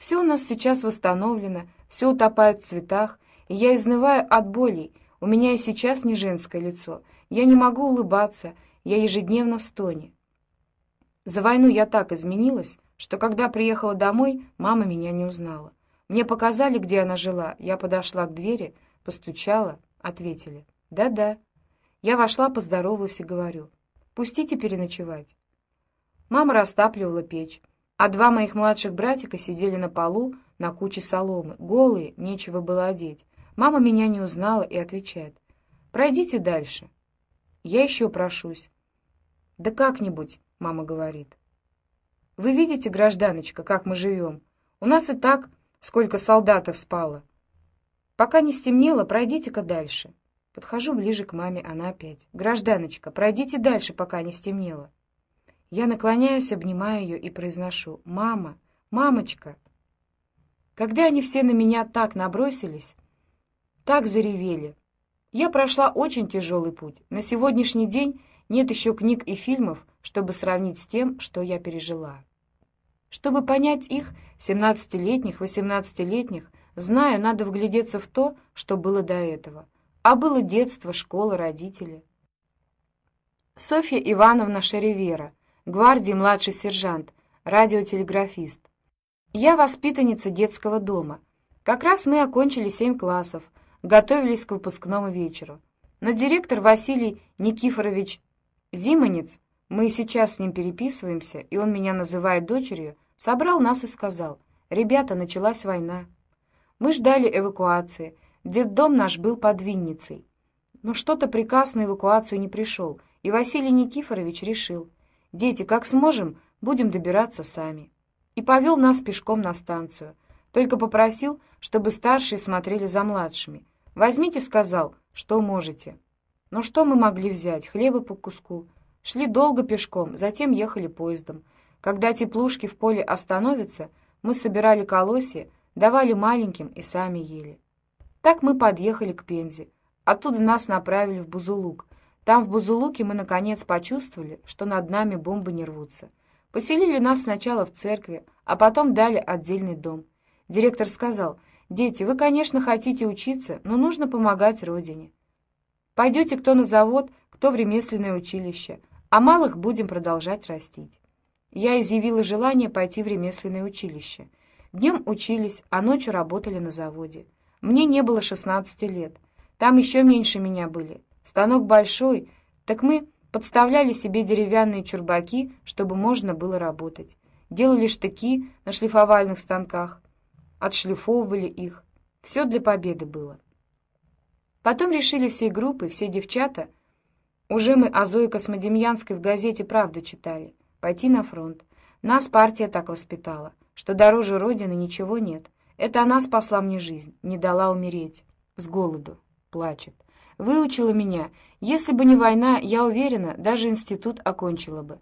Все у нас сейчас восстановлено, все утопает в цветах, и я изнываю от болей. У меня и сейчас не женское лицо. Я не могу улыбаться, я ежедневно в стоне. За войну я так изменилась, что когда приехала домой, мама меня не узнала. Мне показали, где она жила. Я подошла к двери, постучала, ответили. «Да-да». Я вошла, поздоровалась и говорю. «Пустите переночевать». Мама растапливала печь, а два моих младших братика сидели на полу на куче соломы, голые, нечего было одеть. Мама меня не узнала и отвечает. «Пройдите дальше». Я еще прошусь. «Да как-нибудь», — мама говорит. «Вы видите, гражданочка, как мы живем? У нас и так сколько солдатов спало. Пока не стемнело, пройдите-ка дальше». Подхожу ближе к маме, она опять. «Гражданочка, пройдите дальше, пока не стемнело». Я наклоняюсь, обнимаю ее и произношу «Мама! Мамочка!». Когда они все на меня так набросились, так заревели, я прошла очень тяжелый путь. На сегодняшний день нет еще книг и фильмов, чтобы сравнить с тем, что я пережила. Чтобы понять их, 17-летних, 18-летних, знаю, надо вглядеться в то, что было до этого. А было детство, школа, родители. Софья Ивановна Шеревера, гвардии младший сержант, радиотелеграфист. Я воспитанница детского дома. Как раз мы окончили семь классов, готовились к выпускному вечеру. Но директор Василий Никифорович Зимонец, мы сейчас с ним переписываемся, и он меня называет дочерью, собрал нас и сказал, «Ребята, началась война». Мы ждали эвакуации, детдом наш был под Винницей. Но что-то приказ на эвакуацию не пришел, и Василий Никифорович решил, «Дети, как сможем, будем добираться сами». И повел нас пешком на станцию, только попросил, чтобы старшие смотрели за младшими. «Возьмите», — сказал, — «что можете». Ну что мы могли взять? Хлеба по куску. Шли долго пешком, затем ехали поездом. Когда теплушки в поле остановятся, мы собирали колосья, давали маленьким и сами ели. Так мы подъехали к Пензе. Оттуда нас направили в Бузулук. Там, в Бузулуке, мы, наконец, почувствовали, что над нами бомбы не рвутся. Поселили нас сначала в церкви, а потом дали отдельный дом. Директор сказал, «Дети, вы, конечно, хотите учиться, но нужно помогать родине. Пойдете кто на завод, кто в ремесленное училище, а малых будем продолжать растить». Я изъявила желание пойти в ремесленное училище. Днем учились, а ночью работали на заводе. Мне не было 16 лет. Там еще меньше меня были. Станок большой, так мы подставляли себе деревянные чурбаки, чтобы можно было работать. Делали штыки на шлифовальных станках, отшлифовывали их. Все для победы было. Потом решили всей группой, все девчата, уже мы о Зое Космодемьянской в газете «Правда» читали, пойти на фронт. Нас партия так воспитала, что дороже Родины ничего нет. Это она спасла мне жизнь, не дала умереть. С голоду. Плачет. Выучила меня. Если бы не война, я уверена, даже институт окончила бы.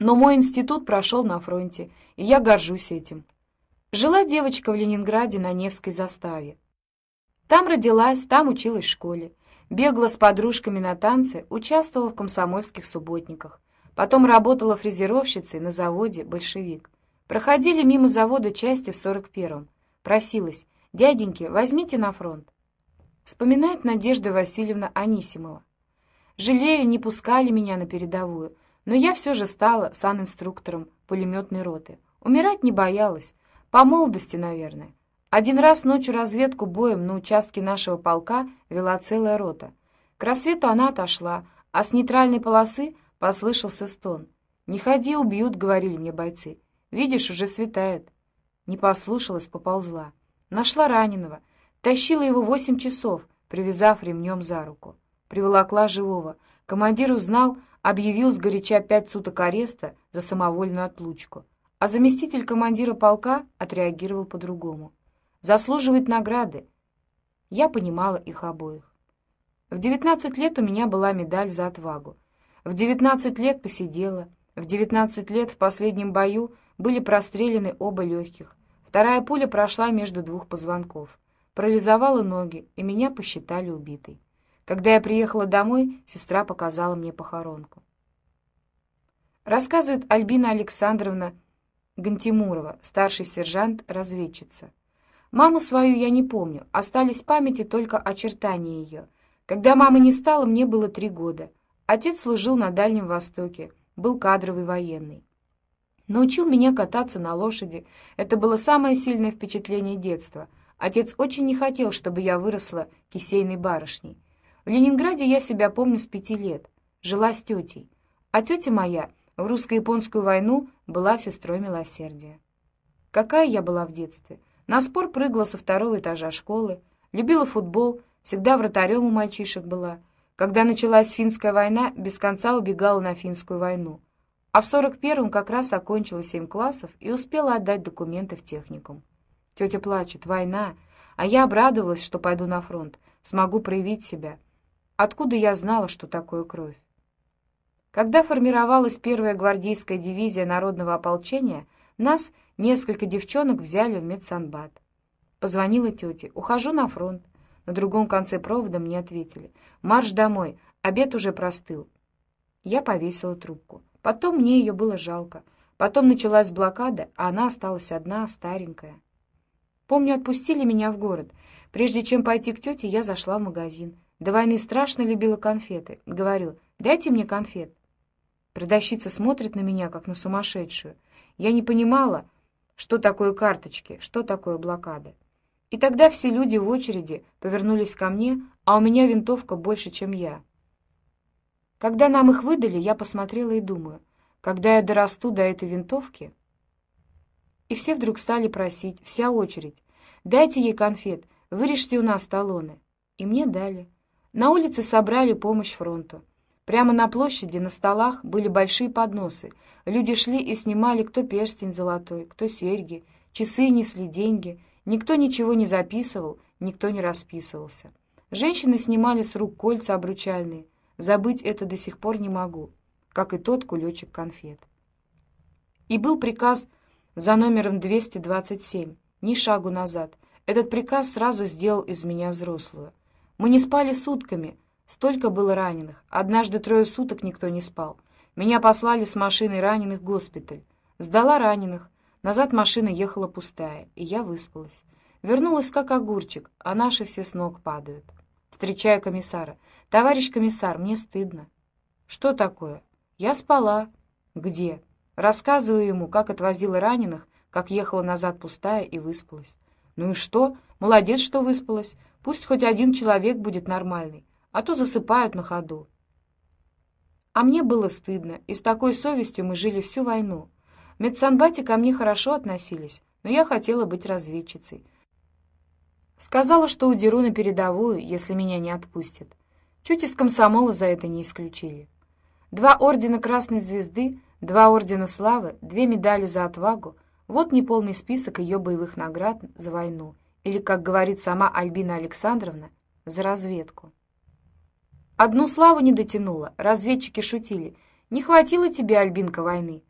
Но мой институт прошел на фронте, и я горжусь этим. Жила девочка в Ленинграде на Невской заставе. Там родилась, там училась в школе. Бегала с подружками на танцы, участвовала в комсомольских субботниках. Потом работала фрезеровщицей на заводе «Большевик». Проходили мимо завода части в 41-м. Просилась, дяденьки, возьмите на фронт. Вспоминает Надежда Васильевна Анисимова. Жалею, не пускали меня на передовую, но я все же стала санинструктором пулеметной роты. Умирать не боялась, по молодости, наверное. Один раз ночью разведку боем на участке нашего полка вела целая рота. К рассвету она отошла, а с нейтральной полосы послышался стон. «Не ходи, убьют», — говорили мне бойцы. «Видишь, уже светает». Не послушалась, поползла. Нашла раненого. Тащила его восемь часов, привязав ремнем за руку. Приволокла живого. Командир узнал, объявил сгоряча пять суток ареста за самовольную отлучку. А заместитель командира полка отреагировал по-другому. Заслуживает награды. Я понимала их обоих. В 19 лет у меня была медаль за отвагу. В 19 лет посидела. В 19 лет в последнем бою были прострелены оба легких. Вторая пуля прошла между двух позвонков. Парализовала ноги, и меня посчитали убитой. Когда я приехала домой, сестра показала мне похоронку. Рассказывает Альбина Александровна Гантимурова, старший сержант-разведчица. Маму свою я не помню, остались в памяти только очертания ее. Когда мамы не стало, мне было три года. Отец служил на Дальнем Востоке, был кадровый военный. Научил меня кататься на лошади. Это было самое сильное впечатление детства. Отец очень не хотел, чтобы я выросла кисейной барышней. В Ленинграде я себя помню с пяти лет. Жила с тетей. А тетя моя в русско-японскую войну была сестрой милосердия. Какая я была в детстве! На спор прыгала со второго этажа школы, любила футбол, всегда вратарем у мальчишек была. Когда началась финская война, без конца убегала на финскую войну. А в 41-м как раз окончила семь классов и успела отдать документы в техникум. Тетя плачет, война, а я обрадовалась, что пойду на фронт, смогу проявить себя. Откуда я знала, что такое кровь? Когда формировалась первая гвардейская дивизия народного ополчения, нас, несколько девчонок, взяли в медсанбат. Позвонила тете. «Ухожу на фронт». На другом конце провода мне ответили. «Марш домой, обед уже простыл». Я повесила трубку. Потом мне ее было жалко. Потом началась блокада, а она осталась одна, старенькая. Помню, отпустили меня в город. Прежде чем пойти к тете, я зашла в магазин. До войны страшно любила конфеты. Говорю, дайте мне конфет. Продавщица смотрит на меня, как на сумасшедшую. Я не понимала, что такое карточки, что такое блокада. И тогда все люди в очереди повернулись ко мне, а у меня винтовка больше, чем я. Когда нам их выдали, я посмотрела и думаю, когда я дорасту до этой винтовки... И все вдруг стали просить, вся очередь, дайте ей конфет, вырежьте у нас талоны. И мне дали. На улице собрали помощь фронту. Прямо на площади на столах были большие подносы. Люди шли и снимали кто перстень золотой, кто серьги, часы несли деньги. Никто ничего не записывал, никто не расписывался. Женщины снимали с рук кольца обручальные. Забыть это до сих пор не могу, как и тот кулечек конфет. И был приказ за номером 227, ни шагу назад. Этот приказ сразу сделал из меня взрослую. Мы не спали сутками — Столько было раненых. Однажды трое суток никто не спал. Меня послали с машиной раненых в госпиталь. Сдала раненых. Назад машина ехала пустая, и я выспалась. Вернулась как огурчик, а наши все с ног падают. Встречаю комиссара. «Товарищ комиссар, мне стыдно». «Что такое?» «Я спала». «Где?» Рассказываю ему, как отвозила раненых, как ехала назад пустая и выспалась. «Ну и что? Молодец, что выспалась. Пусть хоть один человек будет нормальный а то засыпают на ходу. А мне было стыдно, и с такой совестью мы жили всю войну. В ко мне хорошо относились, но я хотела быть разведчицей. Сказала, что удеру на передовую, если меня не отпустят. Чуть из комсомола за это не исключили. Два ордена Красной Звезды, два ордена Славы, две медали за отвагу — вот неполный список ее боевых наград за войну, или, как говорит сама Альбина Александровна, за разведку. Одну славу не дотянула, разведчики шутили. Не хватило тебе, Альбинка, войны.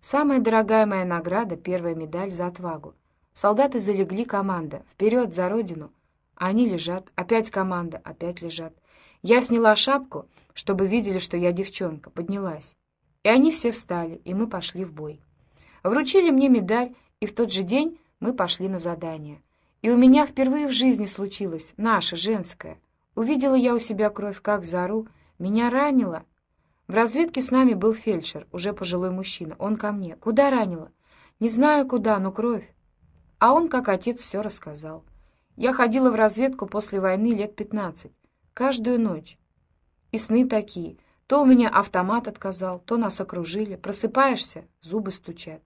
Самая дорогая моя награда — первая медаль за отвагу. Солдаты залегли, команда, вперед за родину. они лежат, опять команда, опять лежат. Я сняла шапку, чтобы видели, что я девчонка, поднялась. И они все встали, и мы пошли в бой. Вручили мне медаль, и в тот же день мы пошли на задание. И у меня впервые в жизни случилось, наше, женское — Увидела я у себя кровь, как зару. Меня ранило. В разведке с нами был фельдшер, уже пожилой мужчина. Он ко мне. Куда ранило? Не знаю куда, но кровь. А он, как отец, все рассказал. Я ходила в разведку после войны лет пятнадцать. Каждую ночь. И сны такие. То у меня автомат отказал, то нас окружили. Просыпаешься, зубы стучат.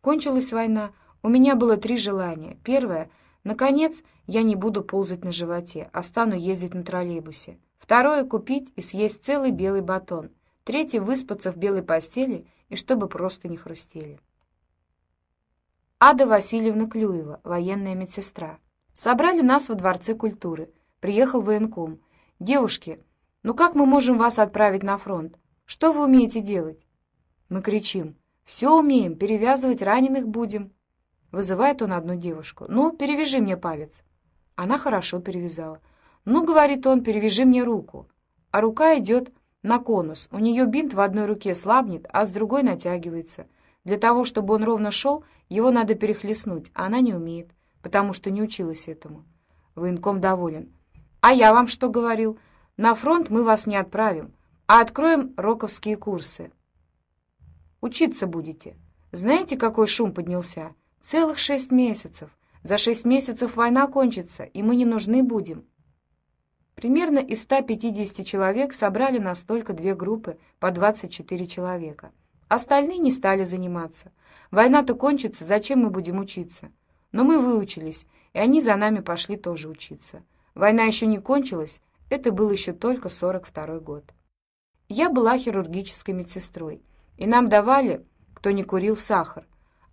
Кончилась война. У меня было три желания. Первое — Наконец, я не буду ползать на животе, а стану ездить на троллейбусе. Второе — купить и съесть целый белый батон. Третье — выспаться в белой постели и чтобы просто не хрустели. Ада Васильевна Клюева, военная медсестра. Собрали нас во Дворце культуры. Приехал военком. «Девушки, ну как мы можем вас отправить на фронт? Что вы умеете делать?» Мы кричим. «Все умеем, перевязывать раненых будем». Вызывает он одну девушку. «Ну, перевяжи мне палец». Она хорошо перевязала. «Ну, — говорит он, — перевяжи мне руку». А рука идет на конус. У нее бинт в одной руке слабнет, а с другой натягивается. Для того, чтобы он ровно шел, его надо перехлестнуть, а она не умеет, потому что не училась этому. Военком доволен. А я вам что говорил? На фронт мы вас не отправим, а откроем роковские курсы. Учиться будете. Знаете, какой шум поднялся? Целых шесть месяцев. За шесть месяцев война кончится, и мы не нужны будем. Примерно из 150 человек собрали нас только две группы по 24 человека. Остальные не стали заниматься. Война-то кончится, зачем мы будем учиться? Но мы выучились, и они за нами пошли тоже учиться. Война еще не кончилась, это был еще только 42 год. Я была хирургической медсестрой, и нам давали, кто не курил, сахар.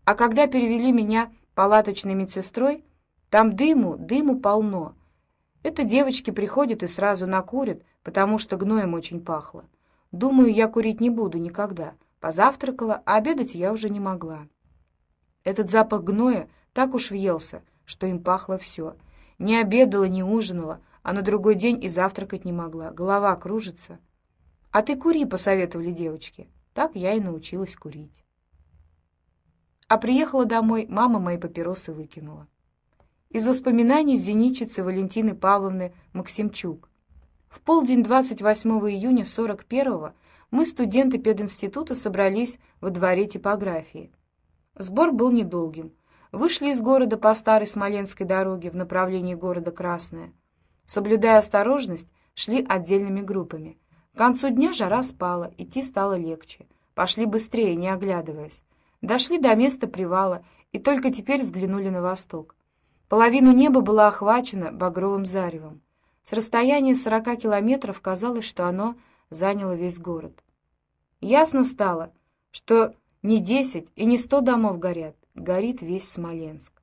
А когда перевели меня палаточной медсестрой, там дыму, дыму полно. Это девочки приходят и сразу накурят, потому что гноем очень пахло. Думаю, я курить не буду никогда. Позавтракала, а обедать я уже не могла. Этот запах гноя так уж въелся, что им пахло все. Не обедала, не ужинала, а на другой день и завтракать не могла. Голова кружится. «А ты кури», — посоветовали девочки. Так я и научилась курить. А приехала домой, мама мои папиросы выкинула. Из воспоминаний зенитчицы Валентины Павловны Максимчук. В полдень 28 июня 41-го мы, студенты пединститута, собрались во дворе типографии. Сбор был недолгим. Вышли из города по старой Смоленской дороге в направлении города Красное. Соблюдая осторожность, шли отдельными группами. К концу дня жара спала, идти стало легче. Пошли быстрее, не оглядываясь. Дошли до места привала и только теперь взглянули на восток. Половину неба была охвачена багровым заревом. С расстояния 40 километров казалось, что оно заняло весь город. Ясно стало, что не десять и не сто домов горят, горит весь Смоленск.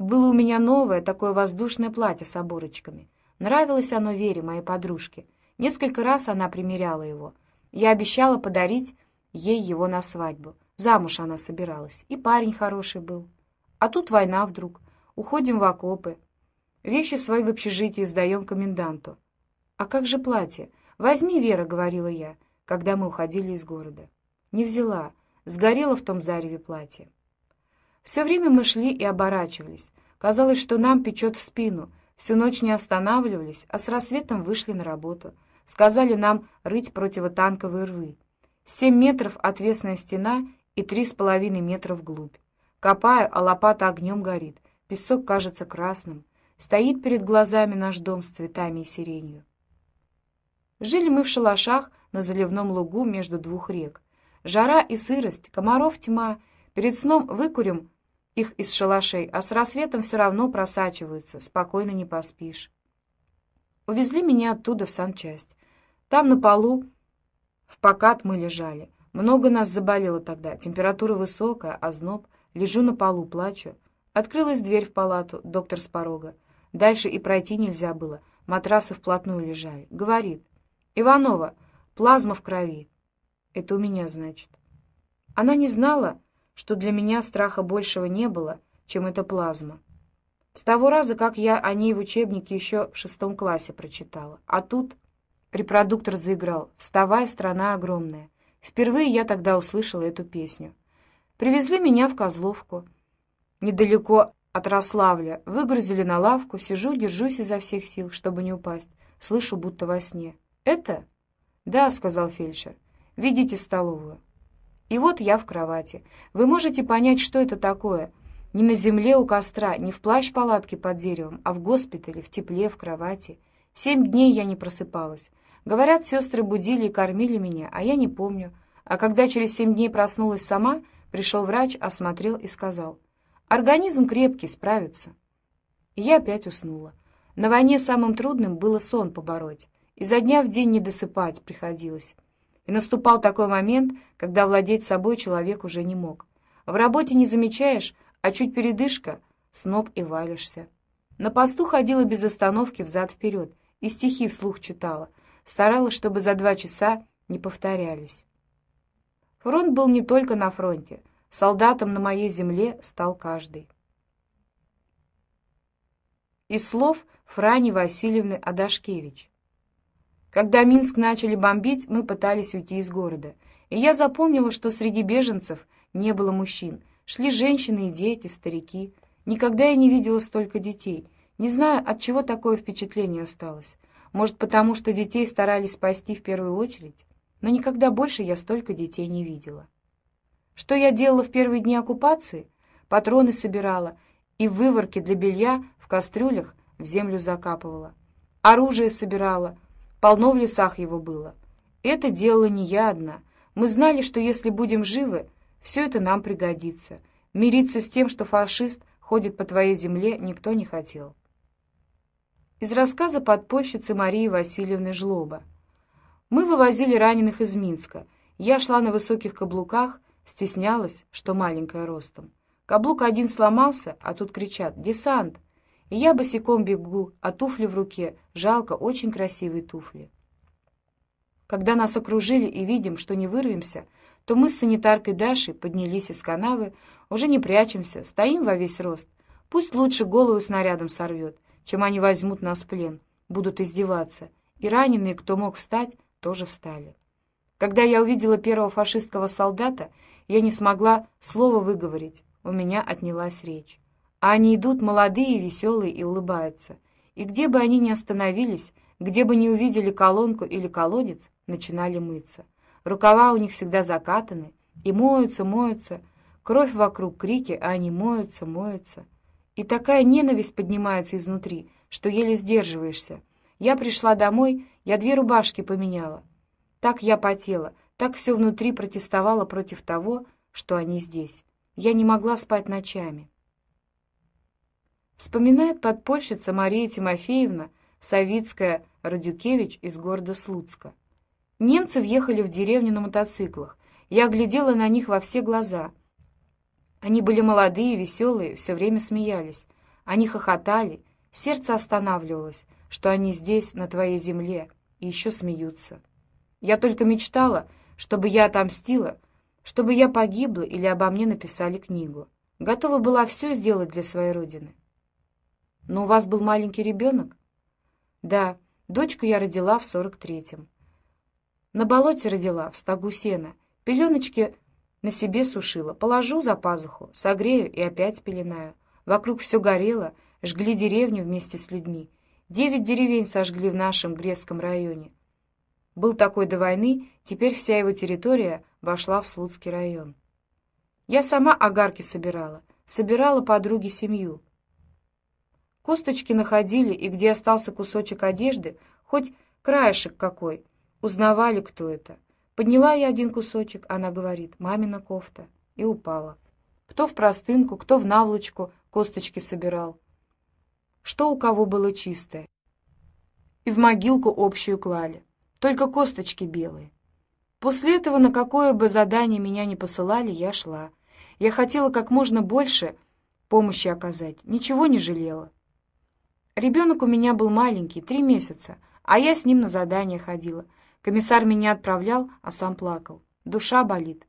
Было у меня новое такое воздушное платье с оборочками. Нравилось оно Вере, моей подружке. Несколько раз она примеряла его. Я обещала подарить ей его на свадьбу. Замуж она собиралась, и парень хороший был. А тут война вдруг. Уходим в окопы. Вещи свои в общежитии сдаем коменданту. А как же платье? «Возьми, Вера», — говорила я, когда мы уходили из города. Не взяла, сгорело в том зареве платье. Все время мы шли и оборачивались. Казалось, что нам печет в спину. Всю ночь не останавливались, а с рассветом вышли на работу. Сказали нам рыть противотанковые рвы. Семь метров отвесная стена и три с половиной метра вглубь. Копаю, а лопата огнем горит. Песок кажется красным. Стоит перед глазами наш дом с цветами и сиренью. Жили мы в шалашах на заливном лугу между двух рек. Жара и сырость, комаров тьма. Перед сном выкурим их из шалашей, а с рассветом все равно просачиваются, спокойно не поспишь. Увезли меня оттуда в санчасть. Там на полу в покат мы лежали. Много нас заболело тогда, температура высокая, озноб. Лежу на полу, плачу. Открылась дверь в палату, доктор с порога. Дальше и пройти нельзя было, матрасы вплотную лежали. Говорит, Иванова, плазма в крови. Это у меня, значит. Она не знала, что для меня страха большего не было, чем эта плазма. С того раза, как я о ней в учебнике еще в шестом классе прочитала. А тут репродуктор заиграл «Вставай, страна огромная». Впервые я тогда услышала эту песню. Привезли меня в Козловку, недалеко от Рославля, выгрузили на лавку, сижу, держусь изо всех сил, чтобы не упасть, слышу будто во сне. «Это?» «Да», — сказал фельдшер. «Видите в столовую». И вот я в кровати. Вы можете понять, что это такое? Не на земле у костра, не в плащ-палатке под деревом, а в госпитале, в тепле, в кровати. Семь дней я не просыпалась. Говорят, сестры будили и кормили меня, а я не помню. А когда через семь дней проснулась сама, пришел врач, осмотрел и сказал, «Организм крепкий, справится». И я опять уснула. На войне самым трудным было сон побороть. Изо дня в день не досыпать приходилось. И наступал такой момент, когда владеть собой человек уже не мог. В работе не замечаешь, а чуть передышка, с ног и валишься. На посту ходила без остановки взад-вперед и стихи вслух читала, старалась, чтобы за два часа не повторялись. Фронт был не только на фронте. Солдатом на моей земле стал каждый. Из слов Франи Васильевны Адашкевич. Когда Минск начали бомбить, мы пытались уйти из города. И я запомнила, что среди беженцев не было мужчин. Шли женщины и дети, старики. Никогда я не видела столько детей. Не знаю, от чего такое впечатление осталось. Может, потому что детей старались спасти в первую очередь? Но никогда больше я столько детей не видела. Что я делала в первые дни оккупации? Патроны собирала и выворки для белья в кастрюлях в землю закапывала. Оружие собирала, полно в лесах его было. Это делала не я одна. Мы знали, что если будем живы, все это нам пригодится. Мириться с тем, что фашист ходит по твоей земле, никто не хотел. Из рассказа подпольщицы Марии Васильевны Жлоба. Мы вывозили раненых из Минска. Я шла на высоких каблуках, стеснялась, что маленькая ростом. Каблук один сломался, а тут кричат «Десант!» Я босиком бегу, а туфли в руке. Жалко, очень красивые туфли. Когда нас окружили и видим, что не вырвемся, то мы с санитаркой Дашей поднялись из канавы, уже не прячемся, стоим во весь рост. Пусть лучше головы снарядом сорвет, чем они возьмут нас в плен, будут издеваться. И раненые, кто мог встать, тоже встали. Когда я увидела первого фашистского солдата, я не смогла слова выговорить, у меня отнялась речь. А они идут молодые, веселые и улыбаются. И где бы они ни остановились, где бы ни увидели колонку или колодец, начинали мыться. Рукава у них всегда закатаны, и моются, моются. Кровь вокруг, крики, а они моются, моются. И такая ненависть поднимается изнутри, что еле сдерживаешься. Я пришла домой, я две рубашки поменяла. Так я потела, так все внутри протестовало против того, что они здесь. Я не могла спать ночами. Вспоминает подпольщица Мария Тимофеевна Савицкая Радюкевич из города Слуцка. Немцы въехали в деревню на мотоциклах. Я глядела на них во все глаза. Они были молодые, веселые, все время смеялись. Они хохотали, сердце останавливалось, что они здесь, на твоей земле, и еще смеются. Я только мечтала, чтобы я отомстила, чтобы я погибла или обо мне написали книгу. Готова была все сделать для своей родины. Но у вас был маленький ребенок? Да, дочку я родила в сорок третьем. На болоте родила, в стогу сена. Пеленочки на себе сушила. Положу за пазуху, согрею и опять пеленаю. Вокруг все горело, жгли деревню вместе с людьми. Девять деревень сожгли в нашем Грецком районе. Был такой до войны, теперь вся его территория вошла в Слуцкий район. Я сама огарки собирала, собирала подруги семью. Косточки находили, и где остался кусочек одежды, хоть краешек какой, узнавали, кто это. Подняла я один кусочек, она говорит, мамина кофта, и упала. Кто в простынку, кто в наволочку косточки собирал. Что у кого было чистое. И в могилку общую клали. Только косточки белые. После этого на какое бы задание меня не посылали, я шла. Я хотела как можно больше помощи оказать, ничего не жалела. Ребенок у меня был маленький, три месяца, а я с ним на задание ходила. Комиссар меня отправлял, а сам плакал. Душа болит.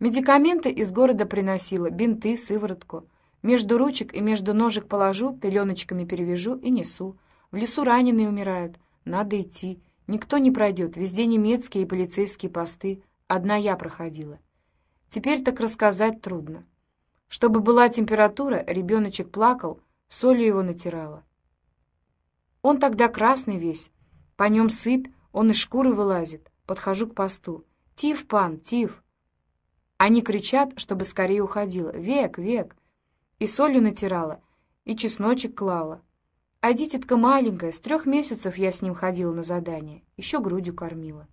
Медикаменты из города приносила, бинты, сыворотку. Между ручек и между ножек положу, пеленочками перевяжу и несу. В лесу раненые умирают. Надо идти. Никто не пройдет. Везде немецкие и полицейские посты. Одна я проходила. Теперь так рассказать трудно. Чтобы была температура, ребеночек плакал, солью его натирала. Он тогда красный весь, по нем сыпь, он из шкуры вылазит. Подхожу к посту. «Тиф, пан, тиф!» Они кричат, чтобы скорее уходила. «Век, век!» И солью натирала, и чесночек клала. А дитятка маленькая, с трех месяцев я с ним ходила на задание, еще грудью кормила.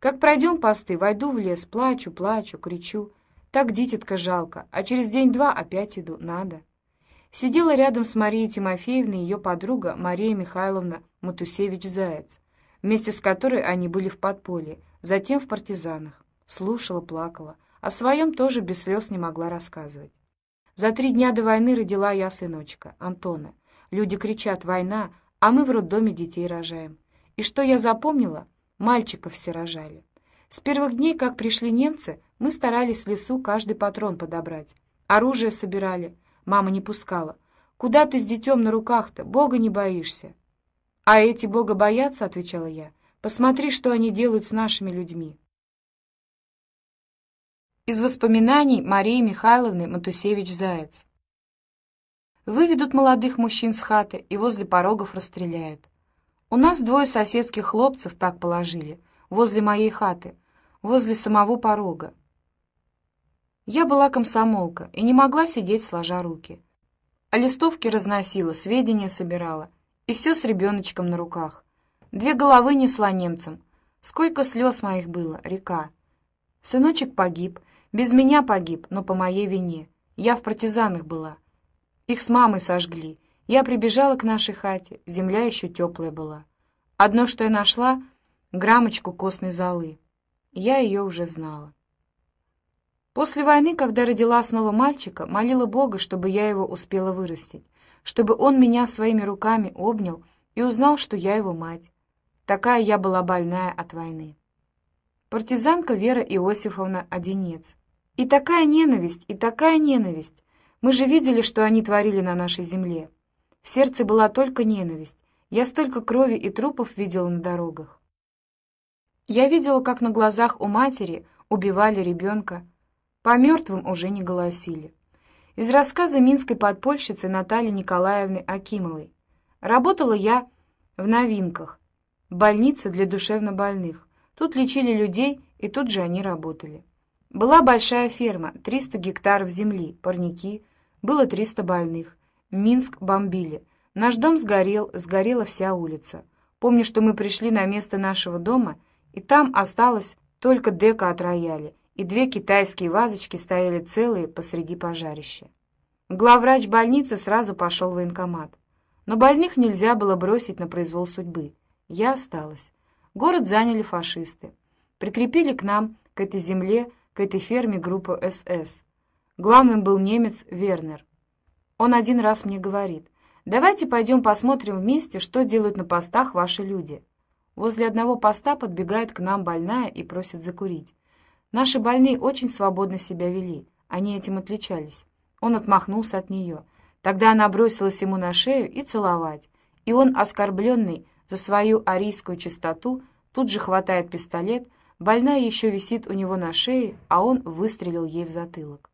Как пройдем посты, войду в лес, плачу, плачу, кричу. Так дитятка жалко, а через день-два опять иду, надо. Сидела рядом с Марией Тимофеевной ее подруга Мария Михайловна Матусевич-Заяц, вместе с которой они были в подполье, затем в партизанах. Слушала, плакала. О своем тоже без слез не могла рассказывать. За три дня до войны родила я сыночка, Антона. Люди кричат «война», а мы в роддоме детей рожаем. И что я запомнила? Мальчиков все рожали. С первых дней, как пришли немцы, мы старались в лесу каждый патрон подобрать. Оружие собирали, Мама не пускала. «Куда ты с детем на руках-то? Бога не боишься?» «А эти Бога боятся?» — отвечала я. «Посмотри, что они делают с нашими людьми». Из воспоминаний Марии Михайловны Матусевич-Заяц. Выведут молодых мужчин с хаты и возле порогов расстреляют. У нас двое соседских хлопцев так положили, возле моей хаты, возле самого порога. Я была комсомолка и не могла сидеть сложа руки. А листовки разносила, сведения собирала. И все с ребеночком на руках. Две головы несла немцам. Сколько слез моих было, река. Сыночек погиб, без меня погиб, но по моей вине. Я в партизанах была. Их с мамой сожгли. Я прибежала к нашей хате, земля еще теплая была. Одно, что я нашла, граммочку костной золы. Я ее уже знала. После войны, когда родила снова мальчика, молила Бога, чтобы я его успела вырастить, чтобы он меня своими руками обнял и узнал, что я его мать. Такая я была больная от войны. Партизанка Вера Иосифовна Одинец. И такая ненависть, и такая ненависть. Мы же видели, что они творили на нашей земле. В сердце была только ненависть. Я столько крови и трупов видела на дорогах. Я видела, как на глазах у матери убивали ребенка, по мертвым уже не голосили. Из рассказа минской подпольщицы Натальи Николаевны Акимовой. Работала я в новинках, больнице для душевнобольных. Тут лечили людей, и тут же они работали. Была большая ферма, 300 гектаров земли, парники, было 300 больных. Минск бомбили. Наш дом сгорел, сгорела вся улица. Помню, что мы пришли на место нашего дома, и там осталось только дека от рояля и две китайские вазочки стояли целые посреди пожарища. Главврач больницы сразу пошел в военкомат. Но больных нельзя было бросить на произвол судьбы. Я осталась. Город заняли фашисты. Прикрепили к нам, к этой земле, к этой ферме группу СС. Главным был немец Вернер. Он один раз мне говорит, «Давайте пойдем посмотрим вместе, что делают на постах ваши люди». Возле одного поста подбегает к нам больная и просит закурить. Наши больные очень свободно себя вели, они этим отличались. Он отмахнулся от нее. Тогда она бросилась ему на шею и целовать, и он, оскорбленный за свою арийскую чистоту, тут же хватает пистолет, больная еще висит у него на шее, а он выстрелил ей в затылок.